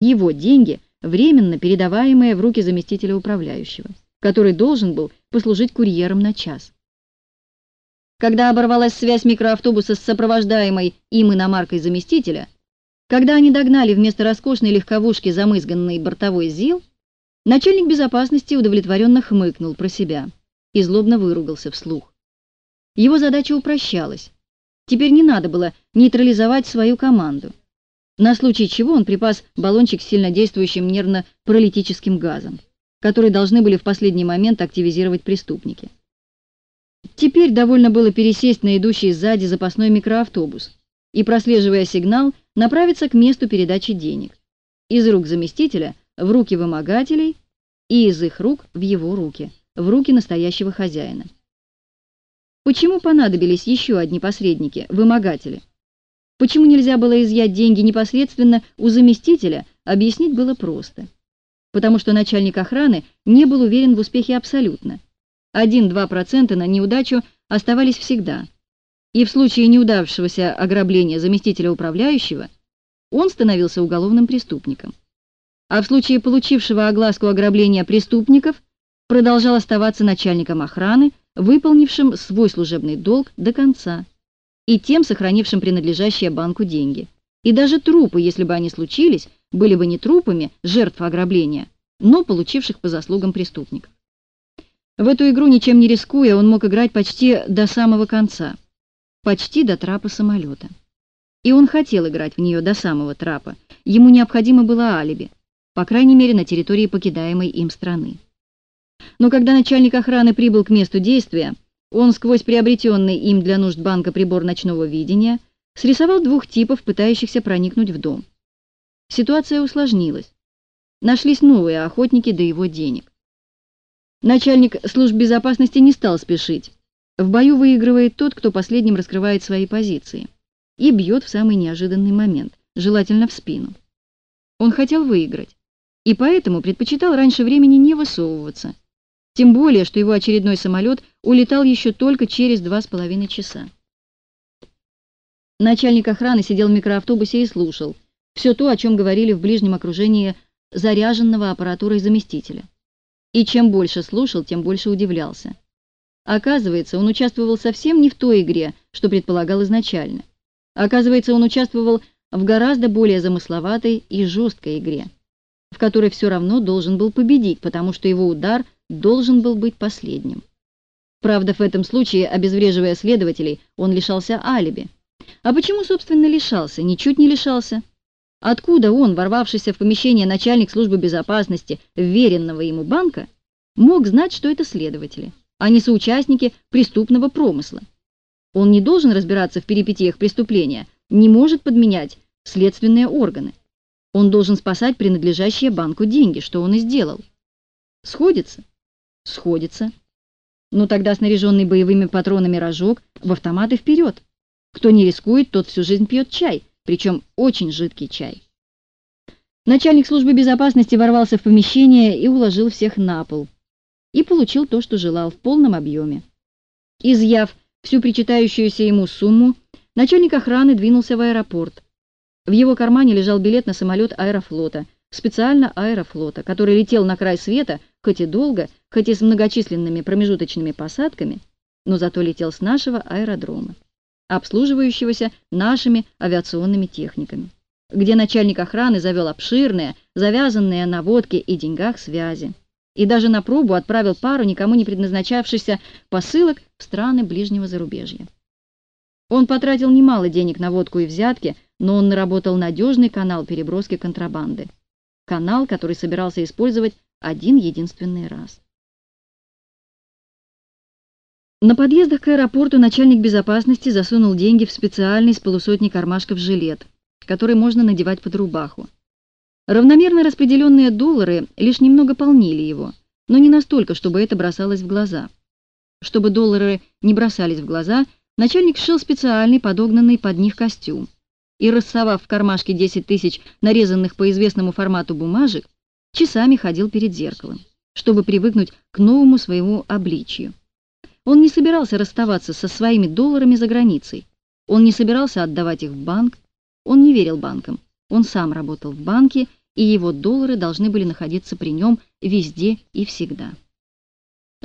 Его деньги, временно передаваемые в руки заместителя управляющего, который должен был послужить курьером на час. Когда оборвалась связь микроавтобуса с сопровождаемой им иномаркой заместителя, когда они догнали вместо роскошной легковушки замызганный бортовой ЗИЛ, начальник безопасности удовлетворенно хмыкнул про себя и злобно выругался вслух. Его задача упрощалась. Теперь не надо было нейтрализовать свою команду. На случай чего он припас баллончик с сильнодействующим нервно-паралитическим газом, который должны были в последний момент активизировать преступники. Теперь довольно было пересесть на идущий сзади запасной микроавтобус и, прослеживая сигнал, направиться к месту передачи денег. Из рук заместителя в руки вымогателей и из их рук в его руки, в руки настоящего хозяина. Почему понадобились еще одни посредники, вымогатели? Почему нельзя было изъять деньги непосредственно у заместителя, объяснить было просто. Потому что начальник охраны не был уверен в успехе абсолютно. 1-2% на неудачу оставались всегда. И в случае неудавшегося ограбления заместителя управляющего он становился уголовным преступником. А в случае получившего огласку ограбления преступников продолжал оставаться начальником охраны, выполнившим свой служебный долг до конца и тем сохранившим принадлежащие банку деньги. И даже трупы, если бы они случились, были бы не трупами жертв ограбления, но получивших по заслугам преступников. В эту игру, ничем не рискуя, он мог играть почти до самого конца, почти до трапа самолета. И он хотел играть в нее до самого трапа, ему необходимо было алиби, по крайней мере на территории покидаемой им страны. Но когда начальник охраны прибыл к месту действия, он сквозь приобретенный им для нужд банка прибор ночного видения срисовал двух типов, пытающихся проникнуть в дом. Ситуация усложнилась. Нашлись новые охотники до его денег. Начальник служб безопасности не стал спешить. В бою выигрывает тот, кто последним раскрывает свои позиции. И бьет в самый неожиданный момент, желательно в спину. Он хотел выиграть. И поэтому предпочитал раньше времени не высовываться – тем более, что его очередной самолет улетал еще только через два с половиной часа. Начальник охраны сидел в микроавтобусе и слушал все то, о чем говорили в ближнем окружении заряженного аппаратурой заместителя. И чем больше слушал, тем больше удивлялся. Оказывается, он участвовал совсем не в той игре, что предполагал изначально. Оказывается, он участвовал в гораздо более замысловатой и жесткой игре, в которой все равно должен был победить, потому что его удар – должен был быть последним. Правда, в этом случае, обезвреживая следователей, он лишался алиби. А почему, собственно, лишался? Ничуть не лишался. Откуда он, ворвавшийся в помещение начальник службы безопасности веренного ему банка, мог знать, что это следователи, а не соучастники преступного промысла? Он не должен разбираться в перипетиях преступления, не может подменять следственные органы. Он должен спасать принадлежащие банку деньги, что он и сделал. Сходится? Сходится. Ну тогда снаряженный боевыми патронами рожок в автоматы вперед. Кто не рискует, тот всю жизнь пьет чай, причем очень жидкий чай. Начальник службы безопасности ворвался в помещение и уложил всех на пол. И получил то, что желал, в полном объеме. Изъяв всю причитающуюся ему сумму, начальник охраны двинулся в аэропорт. В его кармане лежал билет на самолет аэрофлота, специально аэрофлота, который летел на край света хоть и долго, хоть и с многочисленными промежуточными посадками, но зато летел с нашего аэродрома, обслуживающегося нашими авиационными техниками, где начальник охраны завел обширные, завязанные на водке и деньгах связи, и даже на пробу отправил пару никому не предназначавшихся посылок в страны ближнего зарубежья. Он потратил немало денег на водку и взятки, но он наработал надежный канал переброски контрабанды. Канал, который собирался использовать один единственный раз. На подъездах к аэропорту начальник безопасности засунул деньги в специальный с полусотни кармашков жилет, который можно надевать под рубаху. Равномерно распределенные доллары лишь немного полнили его, но не настолько, чтобы это бросалось в глаза. Чтобы доллары не бросались в глаза, начальник сшил специальный подогнанный под них костюм и, рассовав в кармашке 10 тысяч нарезанных по известному формату бумажек, часами ходил перед зеркалом, чтобы привыкнуть к новому своему обличию. Он не собирался расставаться со своими долларами за границей. Он не собирался отдавать их в банк. Он не верил банкам. Он сам работал в банке и его доллары должны были находиться при нем везде и всегда.